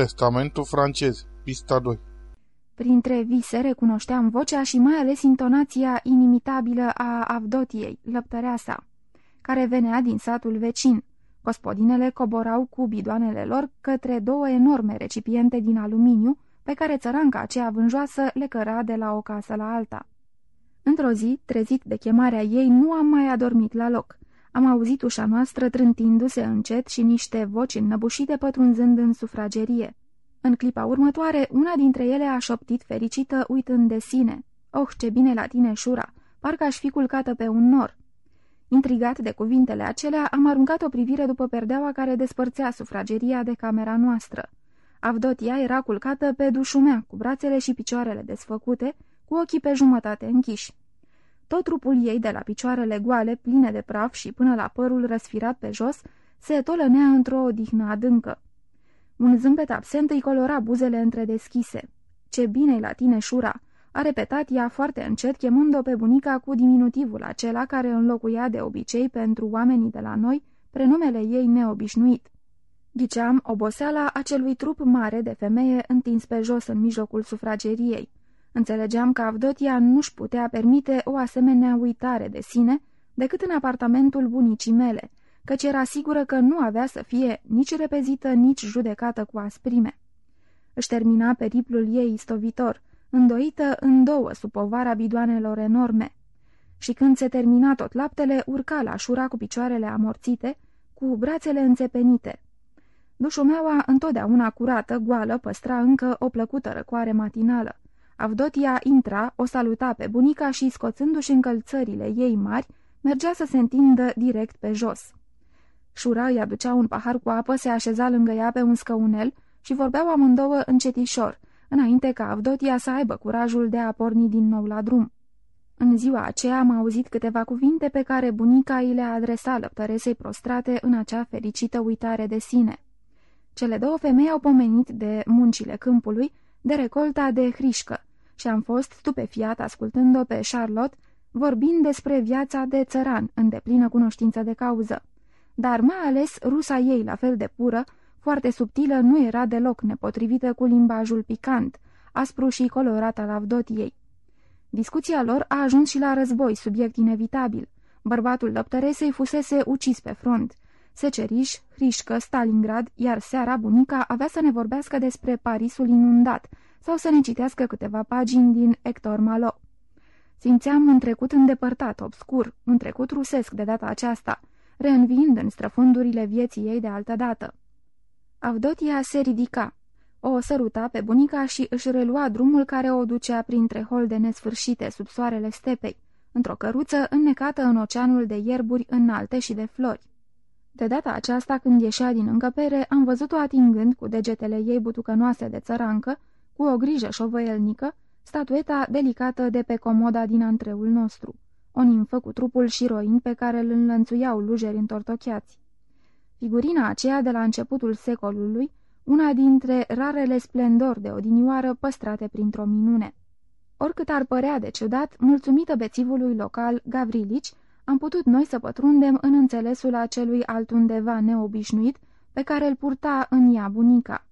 Testamentul francez, pista 2 Printre vise recunoșteam vocea și mai ales intonația inimitabilă a Avdotiei, lăptăreasa, care venea din satul vecin. Gospodinele coborau cu bidoanele lor către două enorme recipiente din aluminiu, pe care țăranca aceea vânjoasă le căra de la o casă la alta. Într-o zi, trezit de chemarea ei, nu am mai adormit la loc. Am auzit ușa noastră trântindu-se încet și niște voci înnăbușite pătrunzând în sufragerie. În clipa următoare, una dintre ele a șoptit fericită uitând de sine. Oh, ce bine la tine, Șura! Parcă aș fi culcată pe un nor. Intrigat de cuvintele acelea, am aruncat o privire după perdeaua care despărțea sufrageria de camera noastră. Avdotia era culcată pe dușumea, cu brațele și picioarele desfăcute, cu ochii pe jumătate închiși. Tot trupul ei, de la picioarele goale, pline de praf și până la părul răsfirat pe jos, se tolănea într-o odihnă adâncă. Un zâmbet absent îi colora buzele între deschise. Ce bine la tine, Șura!" a repetat ea foarte încet, chemând-o pe bunica cu diminutivul acela care înlocuia de obicei pentru oamenii de la noi prenumele ei neobișnuit. Ghiceam oboseala acelui trup mare de femeie întins pe jos în mijlocul sufrageriei. Înțelegeam că Avdotia nu-și putea permite o asemenea uitare de sine decât în apartamentul bunicii mele, căci era sigură că nu avea să fie nici repezită, nici judecată cu asprime. Își termina periplul ei istovitor, îndoită în două sub povara bidoanelor enorme. Și când se termina tot laptele, urca la șura cu picioarele amorțite, cu brațele înțepenite. Dușumeaua, întotdeauna curată, goală, păstra încă o plăcută răcoare matinală. Avdotia intra, o saluta pe bunica și, scoțându-și încălțările ei mari, mergea să se întindă direct pe jos. Șura îi aducea un pahar cu apă, se așeza lângă ea pe un scăunel și vorbeau amândouă încetișor, înainte ca Avdotia să aibă curajul de a porni din nou la drum. În ziua aceea am auzit câteva cuvinte pe care bunica îi le adresa lăptăresei prostrate în acea fericită uitare de sine. Cele două femei au pomenit de muncile câmpului, de recolta de hrișcă și am fost stupefiat ascultând-o pe Charlotte vorbind despre viața de țăran în deplină cunoștință de cauză. Dar mai ales rusa ei, la fel de pură, foarte subtilă, nu era deloc nepotrivită cu limbajul picant, aspru și colorat al Avdotiei. Discuția lor a ajuns și la război, subiect inevitabil. Bărbatul lăptăresei fusese ucis pe front. Seceriș, Hrișcă, Stalingrad, iar seara bunica avea să ne vorbească despre Parisul inundat sau să ne citească câteva pagini din Hector Malo. Simțeam un trecut îndepărtat, obscur, un trecut rusesc de data aceasta, reînviind în străfundurile vieții ei de altă dată. Avdotia se ridica. O săruta pe bunica și își relua drumul care o ducea printre holde nesfârșite sub soarele stepei, într-o căruță înnecată în oceanul de ierburi înalte și de flori. De data aceasta, când ieșea din încăpere, am văzut-o atingând cu degetele ei butucănoase de țărancă, cu o grijă șovăielnică, statueta delicată de pe comoda din antreul nostru, o nimfă cu trupul șiroin pe care îl înlănțuiau lujeri întortocheați. Figurina aceea de la începutul secolului, una dintre rarele splendori de odinioară păstrate printr-o minune. Oricât ar părea de ciudat, mulțumită bețivului local Gavrilici, am putut noi să pătrundem în înțelesul acelui altundeva neobișnuit pe care îl purta în ea bunica.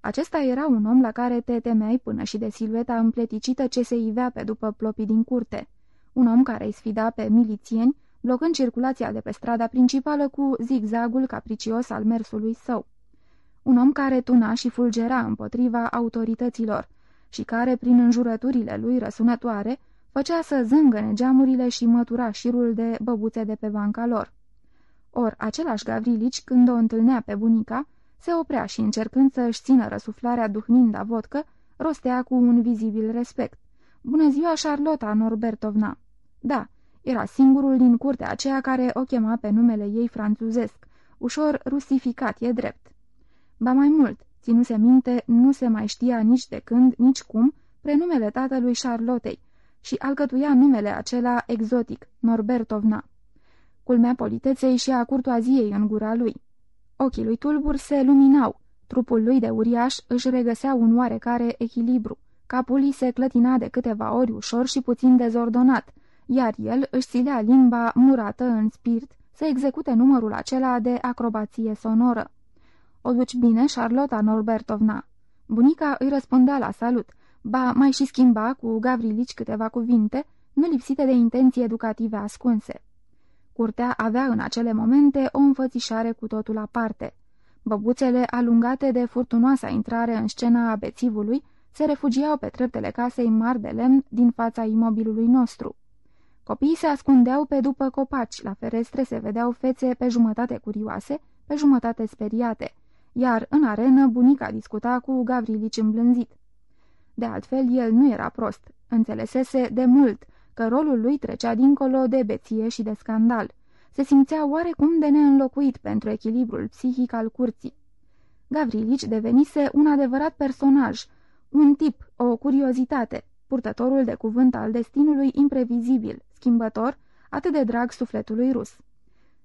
Acesta era un om la care te temeai până și de silueta împleticită ce se ivea pe după plopii din curte. Un om care îi sfida pe milițieni, blocând circulația de pe strada principală cu zigzagul capricios al mersului său. Un om care tuna și fulgera împotriva autorităților și care, prin înjurăturile lui răsunătoare, făcea să zângăne geamurile și mătura șirul de băbuțe de pe banca lor. Or, același Gavrilici, când o întâlnea pe bunica, se oprea și, încercând să își țină răsuflarea duhnind a vodcă, rostea cu un vizibil respect. Bună ziua, Charlotta Norbertovna!" Da, era singurul din curtea aceea care o chema pe numele ei franțuzesc, ușor rusificat, e drept. Ba mai mult, ținuse minte, nu se mai știa nici de când, nici cum, prenumele tatălui Charlottei și alcătuia numele acela exotic, Norbertovna. Culmea politeței și a curtoaziei în gura lui. Ochii lui tulbur se luminau, trupul lui de uriaș își regăsea un oarecare echilibru, capul îi se clătina de câteva ori ușor și puțin dezordonat, iar el își țilea limba murată în spirit să execute numărul acela de acrobație sonoră. O duci bine, Charlotta Norbertovna?" Bunica îi răspundea la salut, ba mai și schimba cu Gavrilici câteva cuvinte, nu lipsite de intenții educative ascunse. Curtea avea în acele momente o înfățișare cu totul aparte. Băbuțele, alungate de furtunoasa intrare în scena a bețivului, se refugiau pe treptele casei mari de lemn din fața imobilului nostru. Copiii se ascundeau pe după copaci, la ferestre se vedeau fețe pe jumătate curioase, pe jumătate speriate, iar în arenă bunica discuta cu Gavrilici îmblânzit. De altfel, el nu era prost, înțelesese de mult că rolul lui trecea dincolo de beție și de scandal. Se simțea oarecum de neînlocuit pentru echilibrul psihic al curții. Gavrilici devenise un adevărat personaj, un tip, o curiozitate, purtătorul de cuvânt al destinului imprevizibil, schimbător, atât de drag sufletului rus.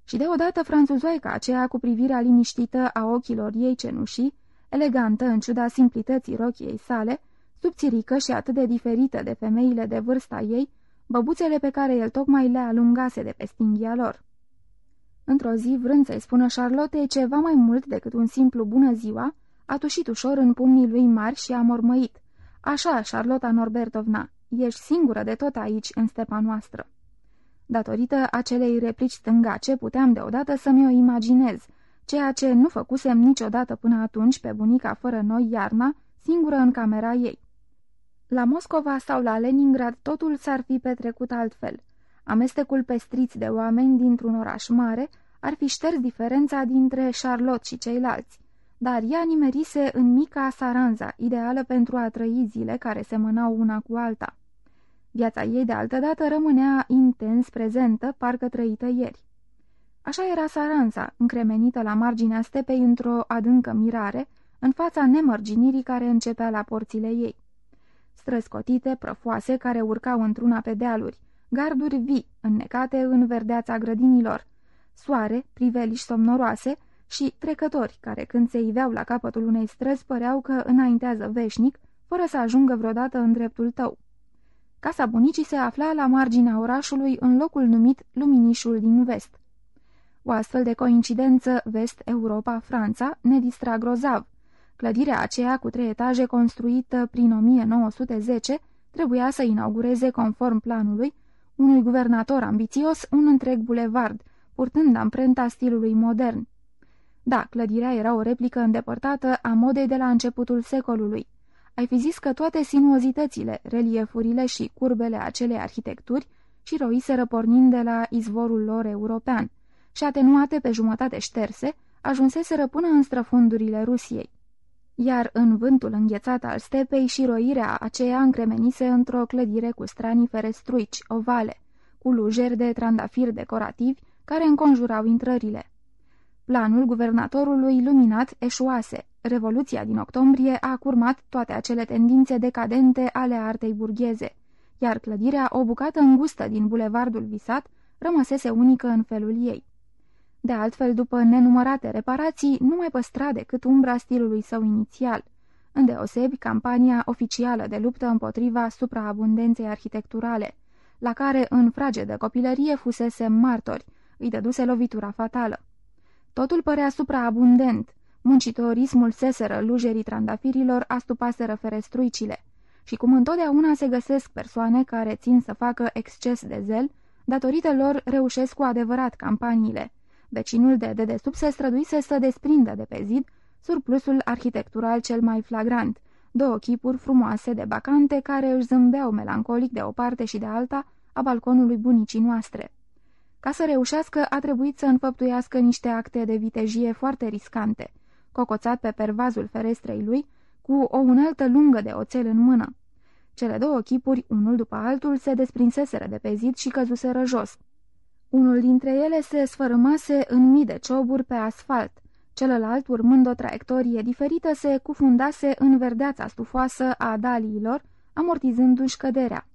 Și deodată franțuzoica aceea cu privirea liniștită a ochilor ei cenușii, elegantă în ciuda simplității rochiei sale, subțirică și atât de diferită de femeile de vârsta ei, băbuțele pe care el tocmai le alungase de pe stinghia lor. Într-o zi, vrând să-i spună Charlotte ceva mai mult decât un simplu bună ziua, a tușit ușor în pumnii lui mari și a mormăit. Așa, Charlotta Norbertovna, ești singură de tot aici, în stepa noastră. Datorită acelei replici stângace, puteam deodată să-mi o imaginez, ceea ce nu făcusem niciodată până atunci pe bunica fără noi iarna, singură în camera ei. La Moscova sau la Leningrad totul s-ar fi petrecut altfel. Amestecul pestriți de oameni dintr-un oraș mare ar fi șters diferența dintre Charlotte și ceilalți, dar ea nimerise în mica Saranza, ideală pentru a trăi zile care semănau una cu alta. Viața ei de altădată rămânea intens prezentă, parcă trăită ieri. Așa era Saranza, încremenită la marginea stepei într-o adâncă mirare, în fața nemărginirii care începea la porțile ei. Străzi cotite, prăfoase, care urcau într-una pe dealuri, garduri vii, înnecate în verdeața grădinilor, soare, priveliși somnoroase și trecători care când se iveau la capătul unei străzi păreau că înaintează veșnic, fără să ajungă vreodată în dreptul tău. Casa bunicii se afla la marginea orașului în locul numit Luminișul din vest. O astfel de coincidență Vest-Europa-Franța ne distra grozav. Clădirea aceea cu trei etaje construită prin 1910 trebuia să inaugureze conform planului unui guvernator ambițios un întreg bulevard, purtând amprenta stilului modern. Da, clădirea era o replică îndepărtată a modei de la începutul secolului. Ai fi zis că toate sinuozitățile, reliefurile și curbele acelei arhitecturi și roiseră pornind de la izvorul lor european și atenuate pe jumătate șterse, ajunseseră până în străfundurile Rusiei. Iar în vântul înghețat al stepei și roirea aceea încremenise într-o clădire cu stranii ferestruici, ovale, cu lujeri de trandafiri decorativi care înconjurau intrările. Planul guvernatorului luminat eșuase. Revoluția din octombrie a curmat toate acele tendințe decadente ale artei burgheze, iar clădirea, o bucată îngustă din bulevardul visat, rămăsese unică în felul ei. De altfel, după nenumărate reparații, nu mai păstra decât umbra stilului său inițial, îndeosebi campania oficială de luptă împotriva supraabundenței arhitecturale, la care în fragedă copilărie fusese martori, îi dăduse lovitura fatală. Totul părea supraabundent, muncitorii smulseseră lujerii trandafirilor, astupaseră ferestruicile, și cum întotdeauna se găsesc persoane care țin să facă exces de zel, datorită lor reușesc cu adevărat campaniile. Vecinul de dedesubt se străduise să desprindă de pe zid surplusul arhitectural cel mai flagrant, două chipuri frumoase de bacante care își zâmbeau melancolic de o parte și de alta a balconului bunicii noastre. Ca să reușească, a trebuit să înfăptuiască niște acte de vitejie foarte riscante, cocoțat pe pervazul ferestrei lui, cu o unaltă lungă de oțel în mână. Cele două chipuri, unul după altul, se desprinseseră de pe zid și căzuseră jos. Unul dintre ele se sfărâmase în mii de cioburi pe asfalt, celălalt, urmând o traiectorie diferită, se cufundase în verdeața stufoasă a daliilor, amortizându-și căderea.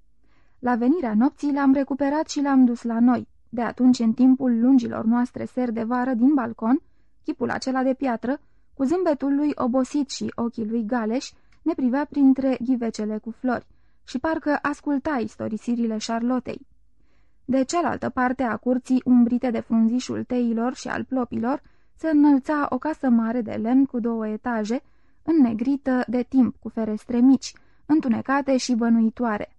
La venirea nopții l-am recuperat și l-am dus la noi. De atunci, în timpul lungilor noastre seri de vară din balcon, chipul acela de piatră, cu zâmbetul lui obosit și ochii lui galeși, ne privea printre ghivecele cu flori și parcă asculta istorisirile Charlottei. De cealaltă parte a curții umbrite de frunzișul teilor și al plopilor, se înălța o casă mare de lemn cu două etaje, înnegrită de timp cu ferestre mici, întunecate și bănuitoare.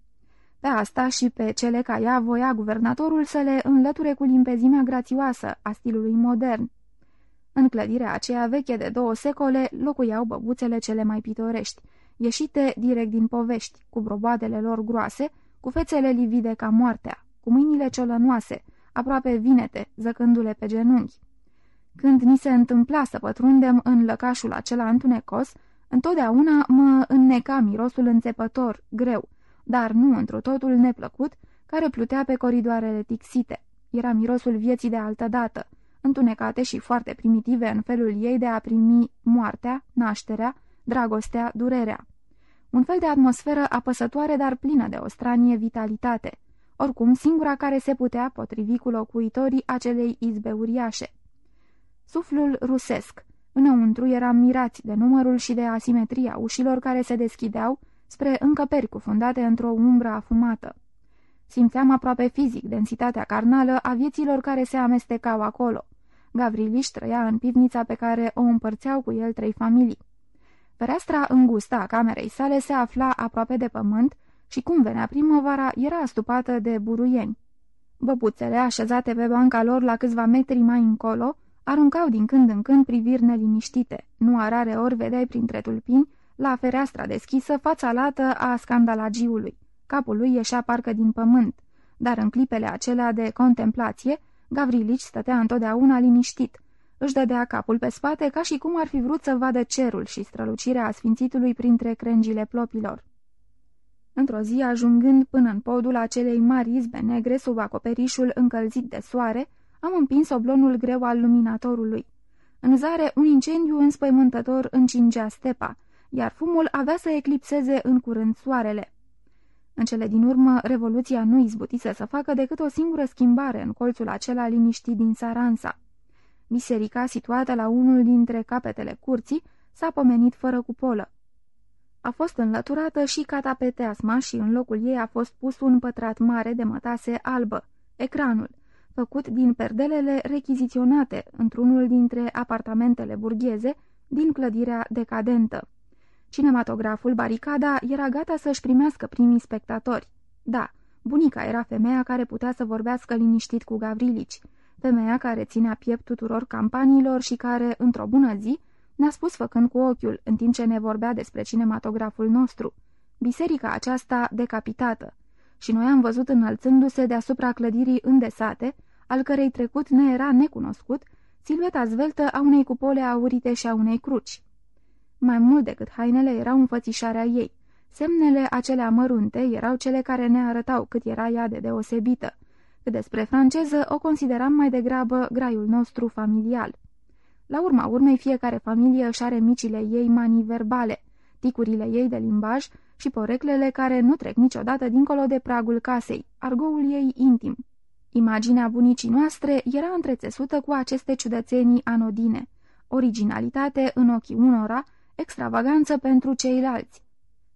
Pe asta și pe cele ca ea voia guvernatorul să le înlăture cu limpezimea grațioasă a stilului modern. În clădirea aceea veche de două secole locuiau băbuțele cele mai pitorești, ieșite direct din povești, cu broboadele lor groase, cu fețele livide ca moartea, cu mâinile ciolănoase, aproape vinete, zăcându-le pe genunchi. Când ni se întâmpla să pătrundem în lăcașul acela întunecos, întotdeauna mă înneca mirosul înțepător, greu, dar nu într totul neplăcut, care plutea pe coridoarele tixite. Era mirosul vieții de altă dată, întunecate și foarte primitive în felul ei de a primi moartea, nașterea, dragostea, durerea. Un fel de atmosferă apăsătoare, dar plină de o stranie vitalitate, oricum singura care se putea potrivi cu locuitorii acelei izbe uriașe. Suflul rusesc. Înăuntru eram mirați de numărul și de asimetria ușilor care se deschideau spre încăperi cufundate într-o umbră afumată. Simțeam aproape fizic densitatea carnală a vieților care se amestecau acolo. Gavriliș trăia în pivnița pe care o împărțeau cu el trei familii. Fereastra îngustă a camerei sale se afla aproape de pământ și cum venea primăvara era astupată de buruieni. Băbuțele, așezate pe banca lor la câțiva metri mai încolo, aruncau din când în când priviri neliniștite. Nu a rare ori vedeai printre tulpini, la fereastra deschisă, fața lată a scandalagiului. Capul lui ieșea parcă din pământ, dar în clipele acelea de contemplație, Gavrilici stătea întotdeauna liniștit. Își dădea capul pe spate ca și cum ar fi vrut să vadă cerul și strălucirea asfințitului printre crengile plopilor. Într-o zi, ajungând până în podul acelei mari izbe negre sub acoperișul încălzit de soare, am împins oblonul greu al luminatorului. În zare, un incendiu înspăimântător încingea stepa, iar fumul avea să eclipseze în curând soarele. În cele din urmă, revoluția nu izbutise să facă decât o singură schimbare în colțul acela liniștit din Saransa. Biserica, situată la unul dintre capetele curții, s-a pomenit fără cupolă. A fost înlăturată și catapeteasma și în locul ei a fost pus un pătrat mare de mătase albă, ecranul, făcut din perdelele rechiziționate într-unul dintre apartamentele burgheze din clădirea decadentă. Cinematograful Baricada era gata să-și primească primii spectatori. Da, bunica era femeia care putea să vorbească liniștit cu Gavrilici, femeia care ținea piept tuturor campaniilor și care, într-o bună zi, ne-a spus făcând cu ochiul, în timp ce ne vorbea despre cinematograful nostru, biserica aceasta decapitată, și noi am văzut înălțându-se deasupra clădirii îndesate, al cărei trecut ne era necunoscut, silueta zveltă a unei cupole aurite și a unei cruci. Mai mult decât hainele erau înfățișarea ei. Semnele acelea mărunte erau cele care ne arătau cât era ea de deosebită. Cât despre franceză, o consideram mai degrabă graiul nostru familial. La urma urmei, fiecare familie își are micile ei manii verbale, ticurile ei de limbaj și poreclele care nu trec niciodată dincolo de pragul casei, argoul ei intim. Imaginea bunicii noastre era întrețesută cu aceste ciudățenii anodine, originalitate în ochii unora, extravaganță pentru ceilalți.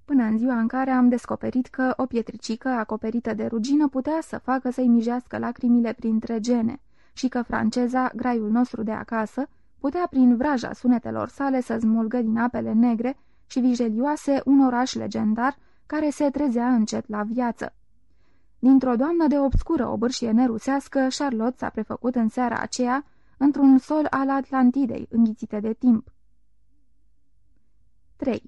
Până în ziua în care am descoperit că o pietricică acoperită de rugină putea să facă să-i mijească lacrimile printre gene și că franceza, graiul nostru de acasă, putea prin vraja sunetelor sale să smulgă din apele negre și vijelioase un oraș legendar care se trezea încet la viață. Dintr-o doamnă de obscură obârșie nerusească, Charlotte s-a prefăcut în seara aceea într-un sol al Atlantidei, înghițite de timp. 3.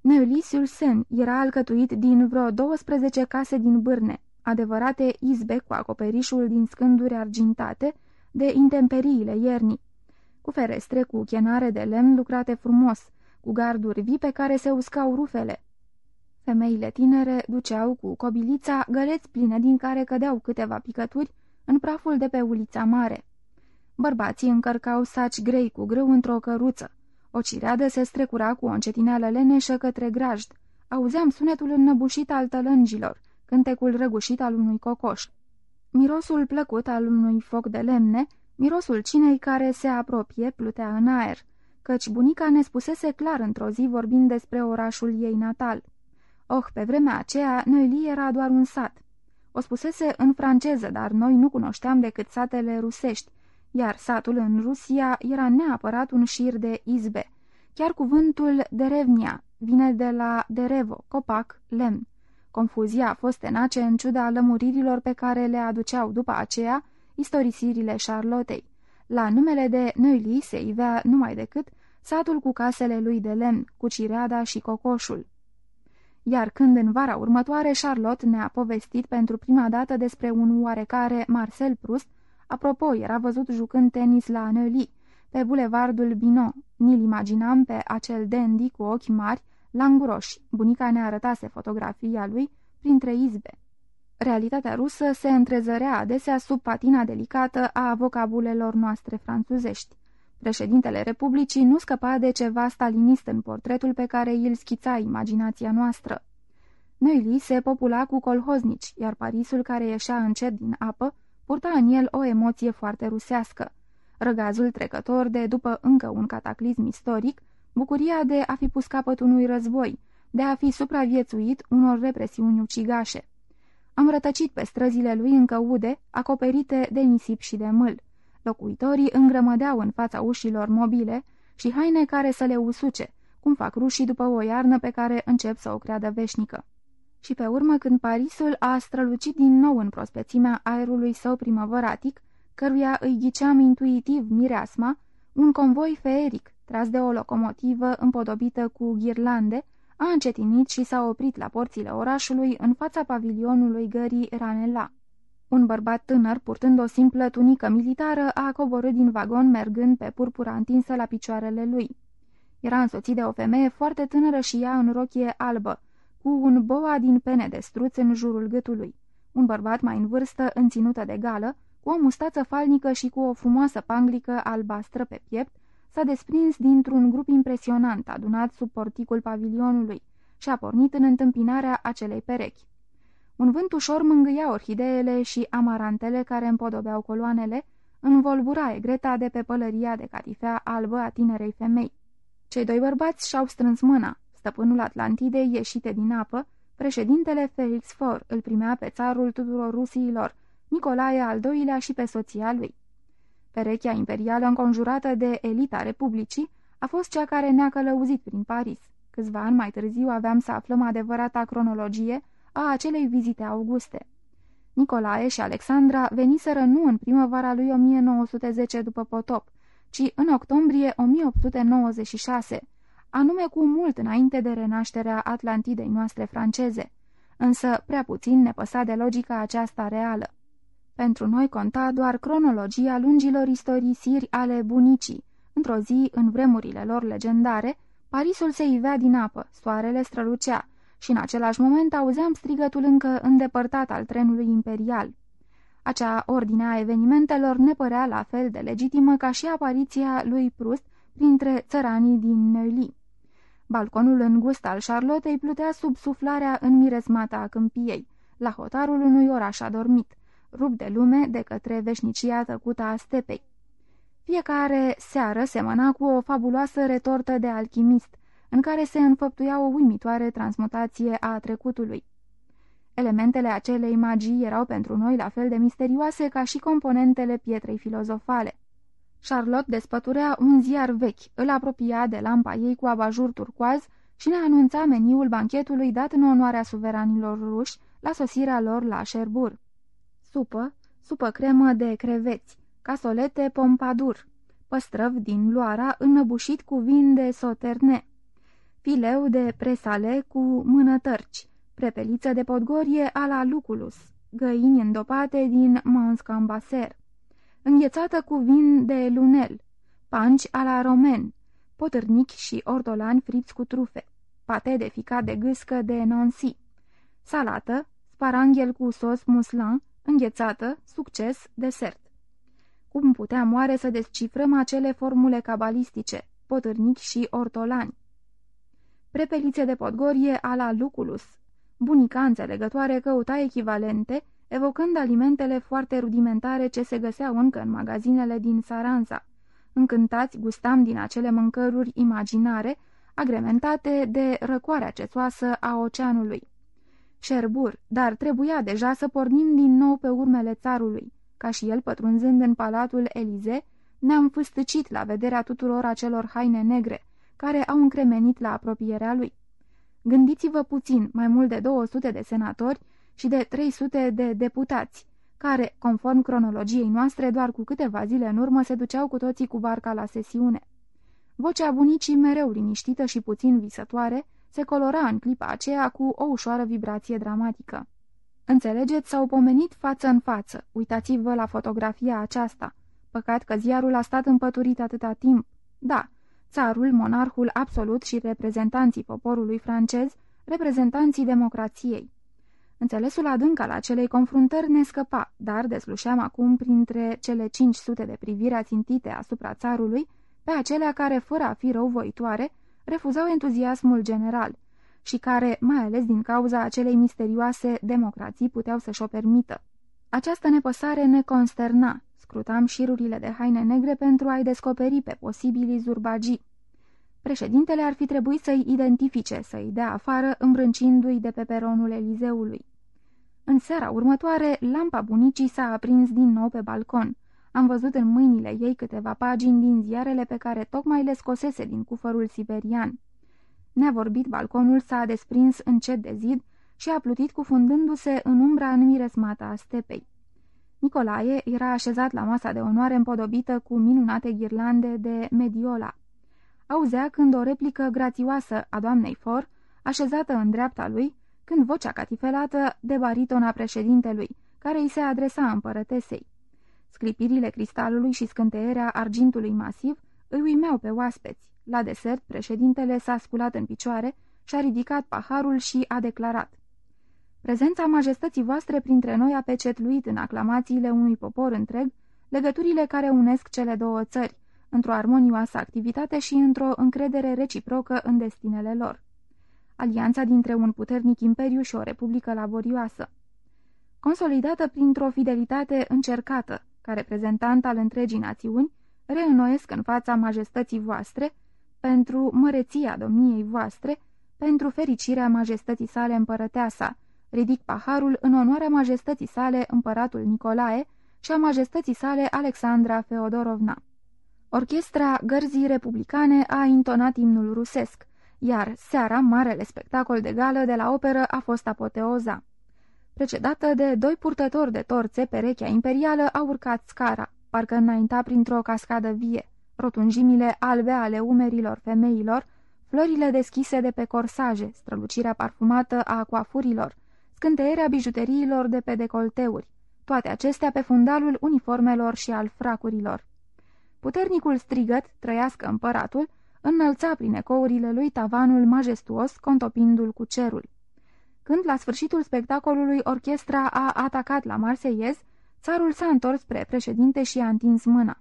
Neuilly-sur-Seine era alcătuit din vreo 12 case din bârne, adevărate izbe cu acoperișul din scânduri argintate de intemperiile iernii, cu ferestre cu chenare de lemn lucrate frumos, cu garduri vii pe care se uscau rufele. Femeile tinere duceau cu cobilița găleți pline din care cădeau câteva picături în praful de pe ulița mare. Bărbații încărcau saci grei cu grâu într-o căruță. O cireadă se strecura cu o încetineală leneșă către grajd. Auzeam sunetul înnăbușit al tălângilor, cântecul răgușit al unui cocoș. Mirosul plăcut al unui foc de lemne, mirosul cinei care se apropie plutea în aer, căci bunica ne spusese clar într-o zi vorbind despre orașul ei natal. Oh, pe vremea aceea, Neuilly era doar un sat. O spusese în franceză, dar noi nu cunoșteam decât satele rusești, iar satul în Rusia era neapărat un șir de izbe. Chiar cuvântul derevnia vine de la derevo, copac, lemn. Confuzia a fost tenace în ciuda lămuririlor pe care le aduceau după aceea istorisirile Charlottei. La numele de Neuilly se ivea numai decât satul cu casele lui de lemn, cu cireada și cocoșul. Iar când în vara următoare Charlotte ne-a povestit pentru prima dată despre un oarecare Marcel Proust, apropo, era văzut jucând tenis la Neuilly, pe bulevardul Binon. Ni-l imaginam pe acel dandy cu ochi mari, languroși. Bunica ne arătase fotografia lui printre izbe. Realitatea rusă se întrezărea adesea sub patina delicată a vocabulelor noastre franțuzești. Președintele Republicii nu scăpa de ceva stalinist în portretul pe care îl schița imaginația noastră. Noili se popula cu colhoznici, iar Parisul care ieșea încet din apă purta în el o emoție foarte rusească. Răgazul trecător de după încă un cataclism istoric, bucuria de a fi pus capăt unui război, de a fi supraviețuit unor represiuni ucigașe. Am rătăcit pe străzile lui încă ude, acoperite de nisip și de mâl. Locuitorii îngrămădeau în fața ușilor mobile și haine care să le usuce, cum fac rușii după o iarnă pe care încep să o creadă veșnică. Și pe urmă, când Parisul a strălucit din nou în prospețimea aerului său primăvăratic, căruia îi ghiceam intuitiv mireasma, un convoi feeric, tras de o locomotivă împodobită cu ghirlande, a încetinit și s-a oprit la porțile orașului în fața pavilionului gării Ranela. Un bărbat tânăr, purtând o simplă tunică militară, a coborât din vagon mergând pe purpura întinsă la picioarele lui. Era însoțit de o femeie foarte tânără și ea în rochie albă, cu un boa din pene de struț în jurul gâtului. Un bărbat mai în vârstă, înținută de gală, cu o mustață falnică și cu o frumoasă panglică albastră pe piept, s-a desprins dintr-un grup impresionant adunat sub porticul pavilionului și a pornit în întâmpinarea acelei perechi. Un vânt ușor mângâia orhideele și amarantele care împodobeau coloanele, învolbura egreta de pe pălăria de catifea albă a tinerei femei. Cei doi bărbați și-au strâns mâna. Stăpânul Atlantidei ieșite din apă, președintele Felix For îl primea pe țarul tuturor rusiilor, Nicolae al doilea și pe soția lui. Perechea imperială înconjurată de elita Republicii a fost cea care ne-a călăuzit prin Paris. Câțiva ani mai târziu aveam să aflăm adevărata cronologie a acelei vizite auguste. Nicolae și Alexandra veniseră nu în primăvara lui 1910 după potop, ci în octombrie 1896, anume cu mult înainte de renașterea Atlantidei noastre franceze, însă prea puțin ne păsa de logica aceasta reală. Pentru noi conta doar cronologia lungilor istorisiri ale bunicii. Într-o zi, în vremurile lor legendare, Parisul se ivea din apă, soarele strălucea și în același moment auzeam strigătul încă îndepărtat al trenului imperial. Acea ordine a evenimentelor ne părea la fel de legitimă ca și apariția lui Prust printre țăranii din Neuilly. Balconul îngust al Charlottei plutea sub suflarea înmiresmată a câmpiei, la hotarul unui oraș adormit rup de lume de către veșnicia tăcută a stepei. Fiecare seară semăna cu o fabuloasă retortă de alchimist, în care se înfăptuia o uimitoare transmutație a trecutului. Elementele acelei magii erau pentru noi la fel de misterioase ca și componentele pietrei filozofale. Charlotte despăturea un ziar vechi, îl apropia de lampa ei cu abajur turcoaz și ne anunța meniul banchetului dat în onoarea suveranilor ruși la sosirea lor la Cherbourg supă, supă cremă de creveți, casolete pompadur, păstrăv din luara înnăbușit cu vin de soterne, fileu de presale cu mânătărci, prepeliță de podgorie a la luculus, găini îndopate din Manscambaser, înghețată cu vin de lunel, panci a la romen, potârnic și ortolani fripți cu trufe, pate de ficat de gâscă de nonsi, salată, sparanghel cu sos muslan, înghețată, succes, desert. Cum puteam oare să descifrăm acele formule cabalistice, potârnic și ortolani? Prepelițe de podgorie a la Luculus. Bunica înțelegătoare căuta echivalente, evocând alimentele foarte rudimentare ce se găseau încă în magazinele din Saranza. Încântați gustam din acele mâncăruri imaginare, agrementate de răcoarea cețoasă a oceanului. Șerbur, dar trebuia deja să pornim din nou pe urmele țarului. ca și el pătrunzând în palatul Elize, ne-am fâstăcit la vederea tuturor acelor haine negre, care au încremenit la apropierea lui. Gândiți-vă puțin, mai mult de 200 de senatori și de 300 de deputați, care, conform cronologiei noastre, doar cu câteva zile în urmă se duceau cu toții cu barca la sesiune. Vocea bunicii, mereu liniștită și puțin visătoare, se colora în clipa aceea cu o ușoară vibrație dramatică. Înțelegeți, s-au pomenit față în față. Uitați-vă la fotografia aceasta. Păcat că ziarul a stat împăturit atâta timp. Da, țarul, monarhul absolut și reprezentanții poporului francez, reprezentanții democrației. Înțelesul adânc al acelei confruntări ne scăpa, dar deslușeam acum printre cele 500 de priviri ațintite asupra țarului pe acelea care, fără a fi răuvoitoare, refuzau entuziasmul general și care, mai ales din cauza acelei misterioase democrații, puteau să-și o permită. Această nepăsare ne consterna. Scrutam șirurile de haine negre pentru a-i descoperi pe posibilii zurbagii. Președintele ar fi trebuit să-i identifice, să-i dea afară, îmbrâncindu-i de pe peronul Elizeului. În seara următoare, lampa bunicii s-a aprins din nou pe balcon. Am văzut în mâinile ei câteva pagini din ziarele pe care tocmai le scosese din cufărul siberian. Ne-a vorbit, balconul s-a desprins încet de zid și a plutit cufundându-se în umbra înmiresmată a stepei. Nicolae era așezat la masa de onoare împodobită cu minunate ghirlande de mediola. Auzea când o replică grațioasă a doamnei For, așezată în dreapta lui, când vocea catifelată de baritona președintelui, care îi se adresa împărătesei. Sclipirile cristalului și scânteierea argintului masiv îi uimeau pe oaspeți. La desert, președintele s-a sculat în picioare și-a ridicat paharul și a declarat Prezența majestății voastre printre noi a pecetluit în aclamațiile unui popor întreg legăturile care unesc cele două țări, într-o armonioasă activitate și într-o încredere reciprocă în destinele lor. Alianța dintre un puternic imperiu și o republică laborioasă. Consolidată printr-o fidelitate încercată, ca reprezentant al întregii națiuni, reînnoiesc în fața majestății voastre, pentru măreția domniei voastre, pentru fericirea majestății sale împărăteasa, ridic paharul în onoarea majestății sale împăratul Nicolae și a majestății sale Alexandra Feodorovna. Orchestra Gărzii Republicane a intonat imnul rusesc, iar seara, marele spectacol de gală de la operă a fost apoteoza. Precedată de doi purtători de torțe, perechea imperială a urcat scara, parcă înainta printr-o cascadă vie, rotunjimile albe ale umerilor femeilor, florile deschise de pe corsaje, strălucirea parfumată a coafurilor, scânteierea bijuteriilor de pe decolteuri, toate acestea pe fundalul uniformelor și al fracurilor. Puternicul strigăt, trăiască împăratul, înălța prin ecourile lui tavanul majestuos, contopindu-l cu cerul. Când, la sfârșitul spectacolului, orchestra a atacat la Marseiez, țarul s-a întors spre președinte și a întins mâna.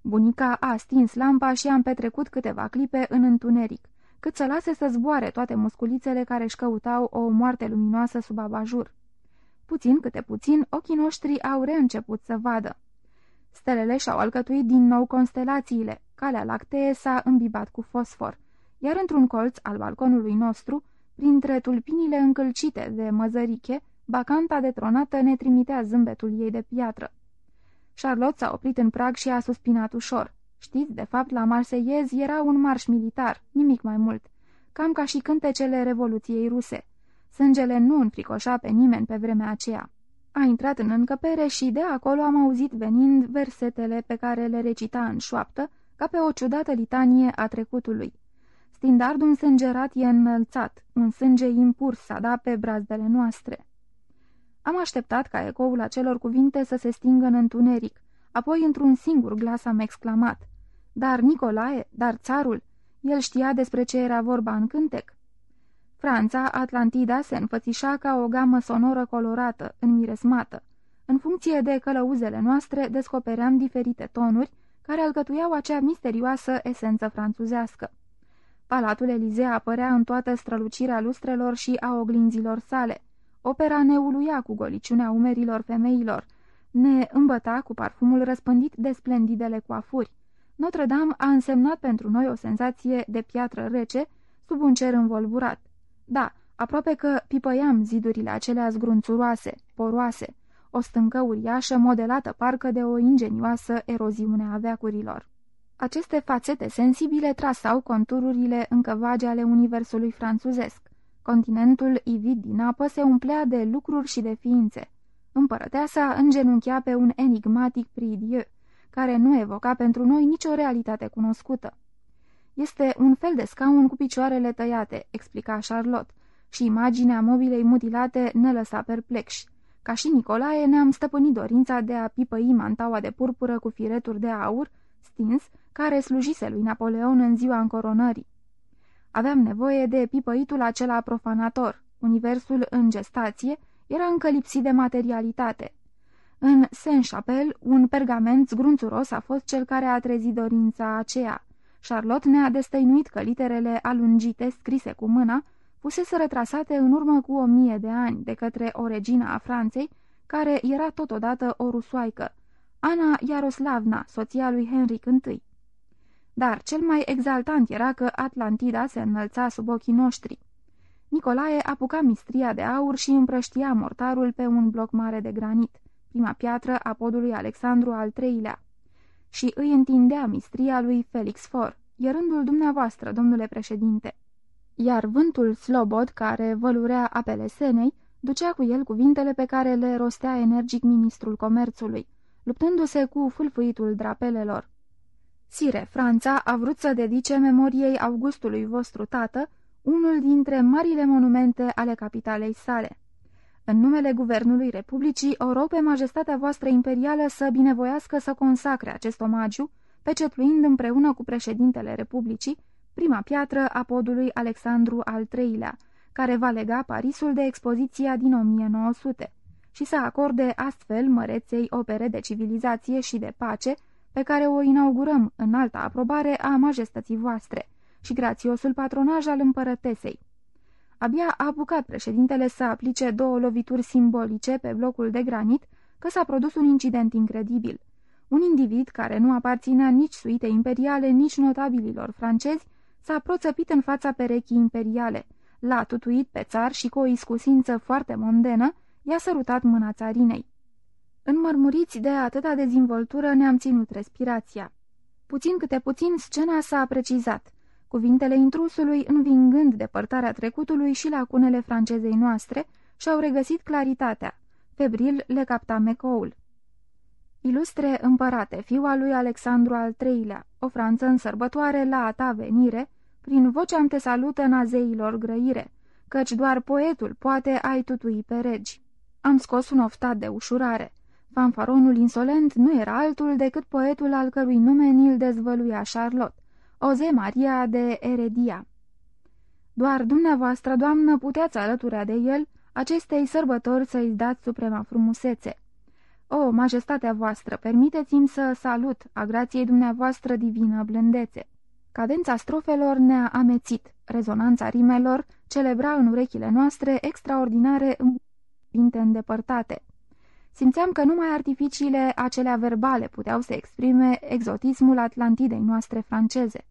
Bunica a stins lampa și am petrecut câteva clipe în întuneric, cât să lase să zboare toate musculițele care își căutau o moarte luminoasă sub abajur. Puțin câte puțin, ochii noștri au reînceput să vadă. Stelele și-au alcătuit din nou constelațiile, calea lactee s-a îmbibat cu fosfor, iar într-un colț al balconului nostru, printre tulpinile încălcite de măzăriche, bacanta detronată ne trimitea zâmbetul ei de piatră. Charlotte s-a oprit în prag și a suspinat ușor. Știți, de fapt, la Marseiez era un marș militar, nimic mai mult, cam ca și cântecele Revoluției ruse. Sângele nu înfricoșa pe nimeni pe vremea aceea. A intrat în încăpere și de acolo am auzit venind versetele pe care le recita în șoaptă, ca pe o ciudată litanie a trecutului. Stindardul însângerat e înălțat, un sânge impurs s-a dat pe brazdele noastre. Am așteptat ca ecoul acelor cuvinte să se stingă în întuneric, apoi într-un singur glas am exclamat. Dar Nicolae, dar țarul, el știa despre ce era vorba în cântec. Franța, Atlantida, se înfățișa ca o gamă sonoră colorată, înmiresmată. În funcție de călăuzele noastre, descopeream diferite tonuri care alcătuiau acea misterioasă esență franțuzească. Palatul Elizee apărea în toată strălucirea lustrelor și a oglinzilor sale. Opera ne uluia cu goliciunea umerilor femeilor, ne îmbăta cu parfumul răspândit de splendidele coafuri. Notre-Dame a însemnat pentru noi o senzație de piatră rece sub un cer învolburat. Da, aproape că pipăiam zidurile acelea zgrunțuroase, poroase, o stâncă uriașă modelată parcă de o ingenioasă eroziune a veacurilor. Aceste fațete sensibile trasau contururile încă vage ale universului franțuzesc. Continentul ivid din apă se umplea de lucruri și de ființe. Împărăteasa îngenunchea pe un enigmatic pridieu, care nu evoca pentru noi nicio realitate cunoscută. Este un fel de scaun cu picioarele tăiate, explica Charlotte, și imaginea mobilei mutilate ne lăsa perplexi. Ca și Nicolae, ne-am stăpânit dorința de a pipăi mantaua de purpură cu fireturi de aur, stins, care slujise lui Napoleon în ziua încoronării. Aveam nevoie de pipăitul acela profanator. Universul în gestație era încă lipsit de materialitate. În Saint-Chapelle, un pergament zgrunțuros a fost cel care a trezit dorința aceea. Charlotte ne-a destăinuit că literele alungite, scrise cu mâna, fusese retrasate în urmă cu o mie de ani de către o regina a Franței, care era totodată o rusoaică, Ana Iaroslavna, soția lui Henry I. Dar cel mai exaltant era că Atlantida se înălța sub ochii noștri. Nicolae apuca mistria de aur și împrăștia mortarul pe un bloc mare de granit, prima piatră a podului Alexandru al III-lea, și îi întindea mistria lui Felix For, e rândul dumneavoastră, domnule președinte. Iar vântul slobod, care vălurea apele senei, ducea cu el cuvintele pe care le rostea energic ministrul comerțului, luptându-se cu fâlfâitul drapelelor. Sire, Franța a vrut să dedice memoriei Augustului vostru tată unul dintre marile monumente ale capitalei sale. În numele Guvernului Republicii, o rog pe majestatea voastră imperială să binevoiască să consacre acest omagiu, pecetluind împreună cu președintele Republicii prima piatră a podului Alexandru al III-lea, care va lega Parisul de expoziția din 1900 și să acorde astfel măreței opere de civilizație și de pace pe care o inaugurăm în alta aprobare a majestății voastre și grațiosul patronaj al împărătesei. Abia a apucat președintele să aplice două lovituri simbolice pe blocul de granit că s-a produs un incident incredibil. Un individ care nu aparținea nici suite imperiale, nici notabililor francezi, s-a proțăpit în fața perechii imperiale, l-a tutuit pe țar și cu o iscusință foarte mondenă i-a sărutat mâna țarinei. Înmărmuriți de atâta dezvoltură ne-am ținut respirația. Puțin câte puțin scena s-a precizat, cuvintele intrusului învingând depărtarea trecutului și lacunele francezei noastre și-au regăsit claritatea. Febril le capta mecoul. Ilustre împărate, fiul al lui Alexandru al III-lea, o Franță în sărbătoare la a ta venire, prin vocea te salută nazeilor grăire, căci doar poetul poate ai tutui pe regi. Am scos un oftat de ușurare. Fanfaronul insolent nu era altul decât poetul al cărui nume ni-l dezvăluia Charlotte, Oze Maria de Eredia. Doar dumneavoastră, doamnă, puteați alătura de el acestei sărbători să-i dați suprema frumusețe. O, majestatea voastră, permiteți-mi să salut a grației dumneavoastră divină blândețe. Cadența strofelor ne-a amețit, rezonanța rimelor celebra în urechile noastre extraordinare împinte îndepărtate. Simțeam că numai artificiile acelea verbale puteau să exprime exotismul Atlantidei noastre franceze.